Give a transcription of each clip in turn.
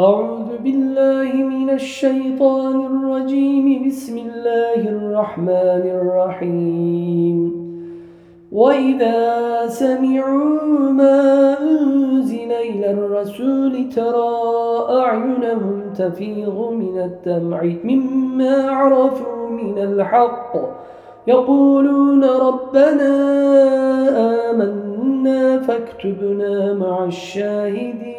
أعوذ بالله من الشيطان الرجيم. بسم الله الرحمن الرحيم. وإذا سمعوا ما أنزل إلى الرسول ترى أعينهم تفيض من الدمع مما عرفوا من الحق. يقولون ربنا آمنا فاكتبنا مع الشاهدين.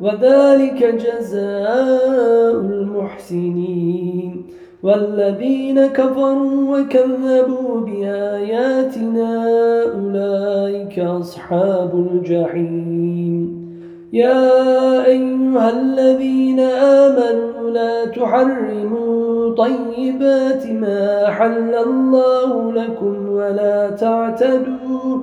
وذلك جزاء المحسنين والذين كفروا وكذبوا بآياتنا أولئك أصحاب الجحيم. يا أيها الذين آمنوا لا تحرموا طيبات ما حل الله لكم ولا تعتدوا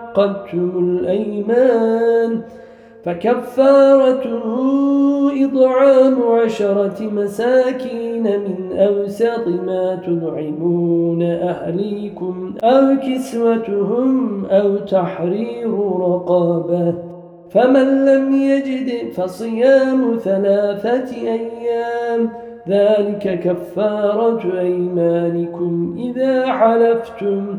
عقدتم الأيمان فكفارته إضعام عشرة مساكين من أوسط ما تدعمون أهليكم أو كسوتهم أو تحرير رقابة فمن لم يجد فصيام ثلاثة أيام ذلك كفارة أيمانكم إذا حلفتم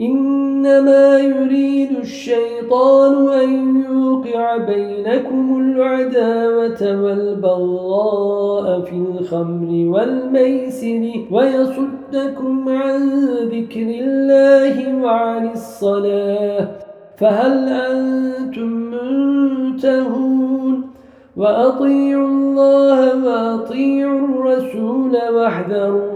إنما يريد الشيطان أن يوقع بينكم العداوة والبغاء في الخمر والميسر ويصدكم عن ذكر الله وعن الصلاة فهل أنتم منتهون؟ وأطيعوا الله وأطيعوا الرسول واحذروا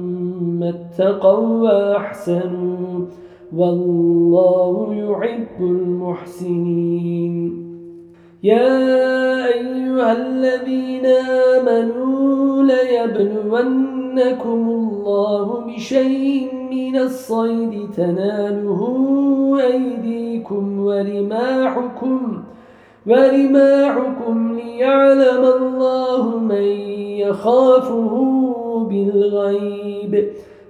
اتقوا وأحسنوا والله يحب المحسنين. يا أيها الذين آمنوا ليبلونكم الله بشيء من الصيد تناله أيديكم ورماحكم ورماحكم ليعلم الله من يخافه بالغيب.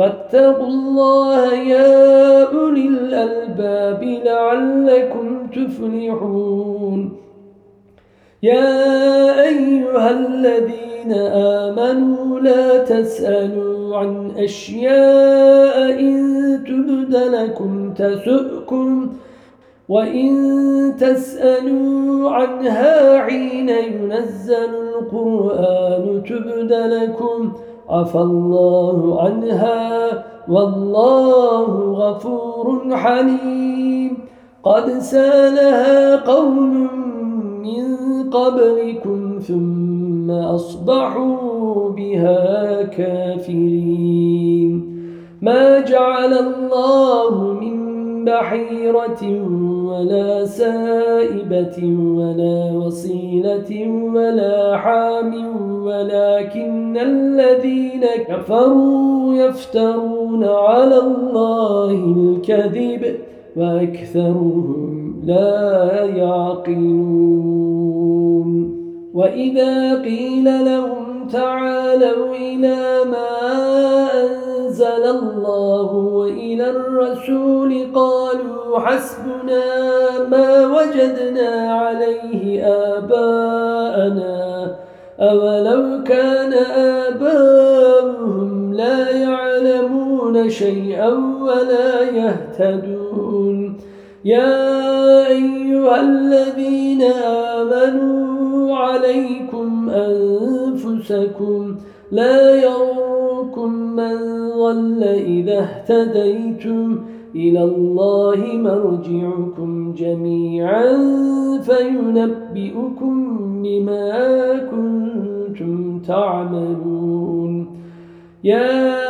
فاتقوا الله يا أولي الألباب لعلكم تفلحون. يا أيها الذين آمنوا لا تسألوا عن أشياء إن تبد لكم تسؤكم وإن تسألوا عنها حين ينزل القرآن تبد لكم عفى الله عنها والله غفور حليم. قد سالها قوم من قبلكم ثم أصبحوا بها كافرين. ما جعل الله من بحيرة ولا سائبة ولا وصيلة ولا حام ولكن الذين كفروا يفترون على الله الكذب وأكثرهم لا يعقلون. وإذا قيل لهم تعالوا إلى ما أنزل الله وإلى الرسول قالوا حسبنا ما وجدنا عليه آباءنا أولو كان آباؤهم لا يعلمون شيئا ولا يهتدون يا أيها الذين آمنوا عليكم أنفسكم لا يركم من ظل إذا اهتديتم إلى الله مرجعكم جميعا فينبئكم بما كنتم تعملون يا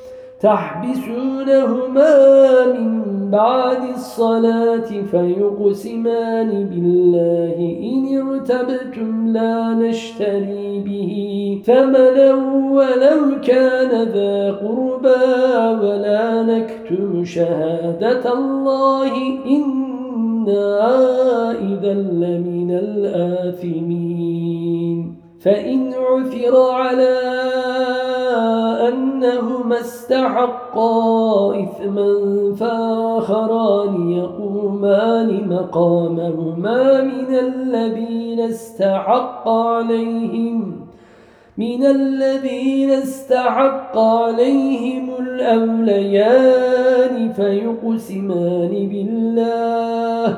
تحبسونهما من بعد الصلاة فيقسمان بالله. إن ارتبتم لا نشتري به ثمنا ولو كان ذا قربا ولا نكتم شهادة الله. إنا إذا لمن الآثمين. فإن عثر على أنهما استحقا إثما فآخران يقومان مقامهما من الذين استحق عليهم من الذين استحق عليهم الأوليان فيقسمان بالله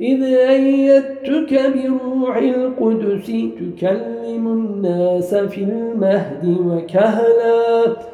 إذ أيدتك بروح القدس تكلم الناس في المهد وكهلاً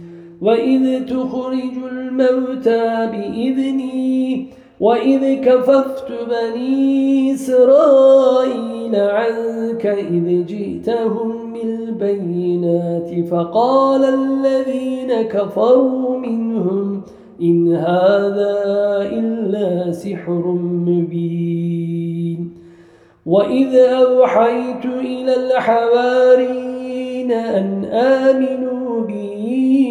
وإذ تخرج الموتى بإذني وإذ كففت بني إسرائيل عنك إذ جئتهم بالبينات فقال الذين كفروا منهم إن هذا إلا سحر مبين وإذ أوحيت إلى الحوارين أن آمنوا بي